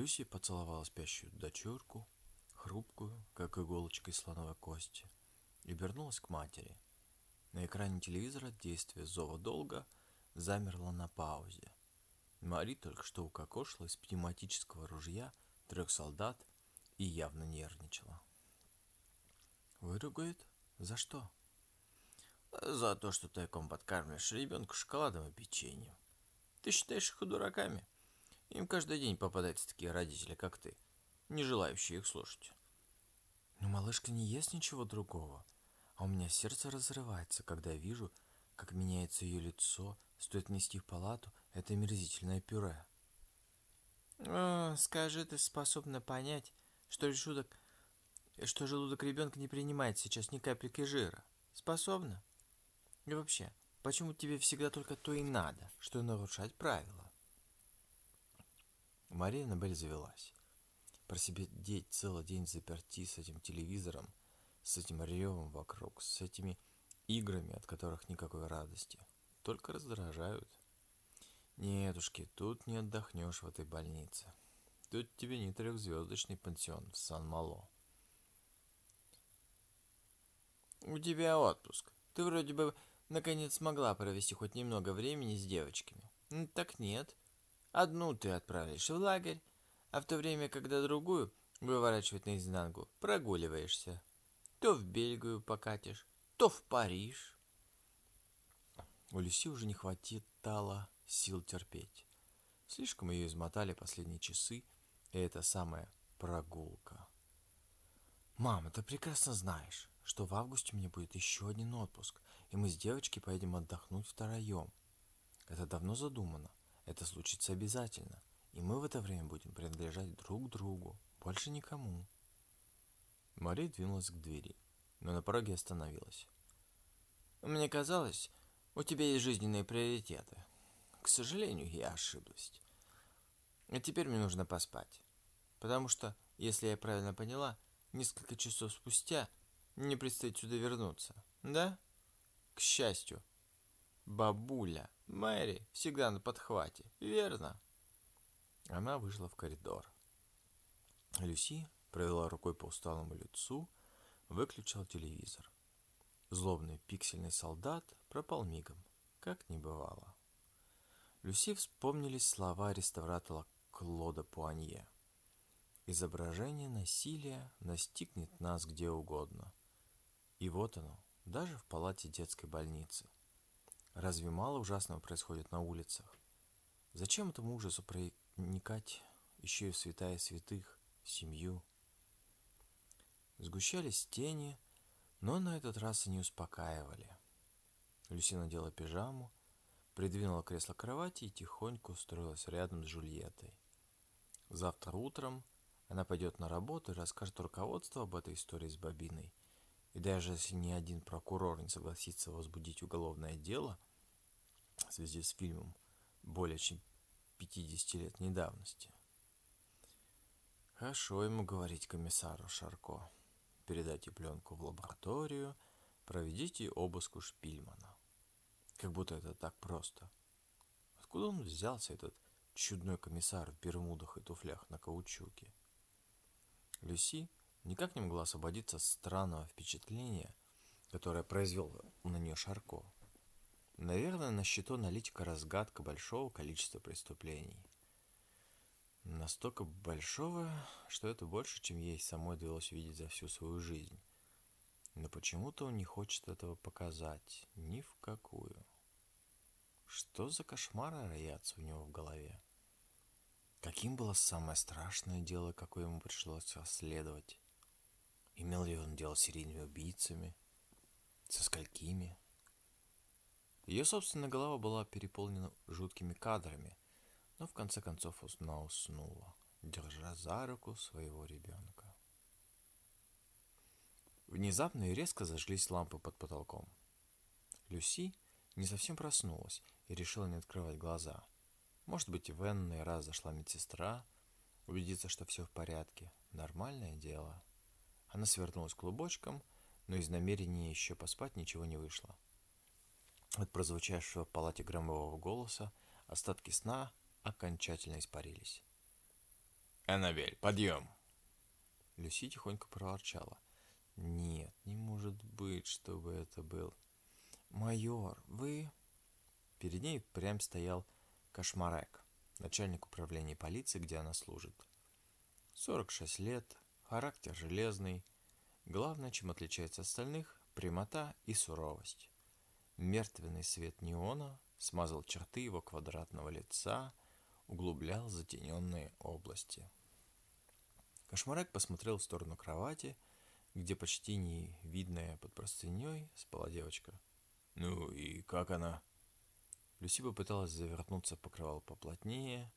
Люси поцеловала спящую дочурку, хрупкую, как иголочка из слоновой кости, и вернулась к матери. На экране телевизора действие зова долга замерло на паузе. Мари только что укокошила из пневматического ружья трех солдат и явно нервничала. Выругает? За что? За то, что тайком подкармливаешь ребенка шоколадом и печеньем. Ты считаешь их дураками? Им каждый день попадаются такие родители, как ты, не желающие их слушать. Но малышка не ест ничего другого, а у меня сердце разрывается, когда я вижу, как меняется ее лицо, стоит нести в палату это мерзительное пюре. О, скажи, ты способна понять, что желудок, что желудок ребенка не принимает сейчас ни капельки жира? Способна? И вообще, почему тебе всегда только то и надо, что нарушать правила? Мария Набель завелась. Про себя деть целый день заперти с этим телевизором, с этим ревом вокруг, с этими играми, от которых никакой радости, только раздражают. Нетушки, тут не отдохнешь в этой больнице. Тут тебе не трехзвездочный пансион в Сан-Мало. У тебя отпуск. Ты вроде бы наконец смогла провести хоть немного времени с девочками. Так нет. Одну ты отправишь в лагерь, а в то время, когда другую выворачивать наизнанку, прогуливаешься. То в Бельгию покатишь, то в Париж. У Люси уже не хватило сил терпеть. Слишком ее измотали последние часы, и это самая прогулка. «Мама, ты прекрасно знаешь, что в августе меня будет еще один отпуск, и мы с девочкой поедем отдохнуть втроем. Это давно задумано. Это случится обязательно, и мы в это время будем принадлежать друг другу, больше никому. Мария двинулась к двери, но на пороге остановилась. Мне казалось, у тебя есть жизненные приоритеты. К сожалению, я ошиблась. А теперь мне нужно поспать. Потому что, если я правильно поняла, несколько часов спустя мне предстоит сюда вернуться. Да? К счастью. Бабуля Мэри всегда на подхвате, верно? Она вышла в коридор. Люси провела рукой по усталому лицу, выключила телевизор. Злобный пиксельный солдат пропал мигом, как не бывало. Люси вспомнились слова реставратора Клода Пуанье. Изображение насилия настигнет нас где угодно. И вот оно, даже в палате детской больницы – Разве мало ужасного происходит на улицах? Зачем этому ужасу проникать еще и в святая святых, семью? Сгущались тени, но на этот раз они успокаивали. Люси надела пижаму, придвинула кресло к кровати и тихонько устроилась рядом с Жульеттой. Завтра утром она пойдет на работу и расскажет руководству об этой истории с Бобиной – и даже если ни один прокурор не согласится возбудить уголовное дело в связи с фильмом более чем 50 лет недавности. Хорошо ему говорить комиссару Шарко. Передайте пленку в лабораторию, проведите обыск у Шпильмана. Как будто это так просто. Откуда он взялся, этот чудной комиссар в бермудах и туфлях на каучуке? Люси никак не могла освободиться от странного впечатления, которое произвел на нее Шарко. Наверное, на счету аналитика разгадка большого количества преступлений. Настолько большого, что это больше, чем ей самой довелось видеть за всю свою жизнь. Но почему-то он не хочет этого показать ни в какую. Что за кошмары роятся у него в голове? Каким было самое страшное дело, какое ему пришлось расследовать? Имел ли он дело с серийными убийцами? Со сколькими? Ее собственная голова была переполнена жуткими кадрами, но в конце концов она уснула, держа за руку своего ребенка. Внезапно и резко зажглись лампы под потолком. Люси не совсем проснулась и решила не открывать глаза. Может быть, в энный раз зашла медсестра, убедиться, что все в порядке. Нормальное дело. Она свернулась клубочком, но из намерения еще поспать ничего не вышло. От прозвучавшего в палате громового голоса остатки сна окончательно испарились. Эннабель, подъем!» Люси тихонько проворчала. «Нет, не может быть, чтобы это был...» «Майор, вы...» Перед ней прям стоял Кошмарек, начальник управления полиции, где она служит. 46 лет, характер железный. Главное, чем отличается остальных – прямота и суровость. Мертвенный свет неона смазал черты его квадратного лица, углублял затененные области. Кошмарек посмотрел в сторону кровати, где почти не видная под простыней спала девочка. «Ну и как она?» Люси попыталась завернуться в покрывало поплотнее.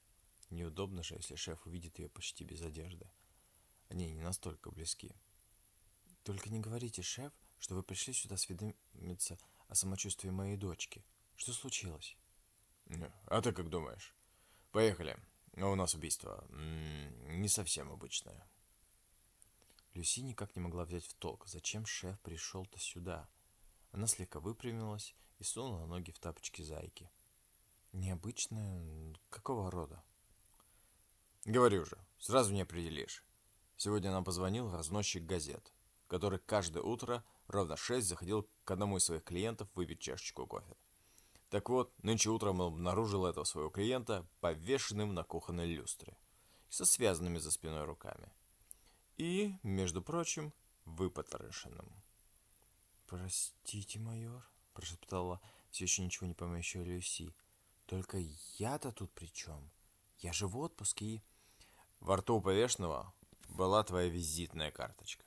Неудобно же, если шеф увидит ее почти без одежды. Они не настолько близки. Только не говорите, шеф, что вы пришли сюда осведомиться о самочувствии моей дочки. Что случилось? А ты как думаешь? Поехали. А у нас убийство. Не совсем обычное. Люси никак не могла взять в толк, зачем шеф пришел-то сюда. Она слегка выпрямилась и сунула ноги в тапочки зайки. Необычная? Какого рода? Говорю же, сразу не определишь. Сегодня нам позвонил разносчик газет, который каждое утро ровно в 6 заходил к одному из своих клиентов выпить чашечку кофе. Так вот, нынче утром он обнаружил этого своего клиента повешенным на кухонной люстре со связанными за спиной руками. И, между прочим, выпотрошенным. «Простите, майор», – прошептала все еще ничего не понимающая Люси. «Только я-то тут при чем? Я же в отпуске и...» Во рту у повешенного была твоя визитная карточка.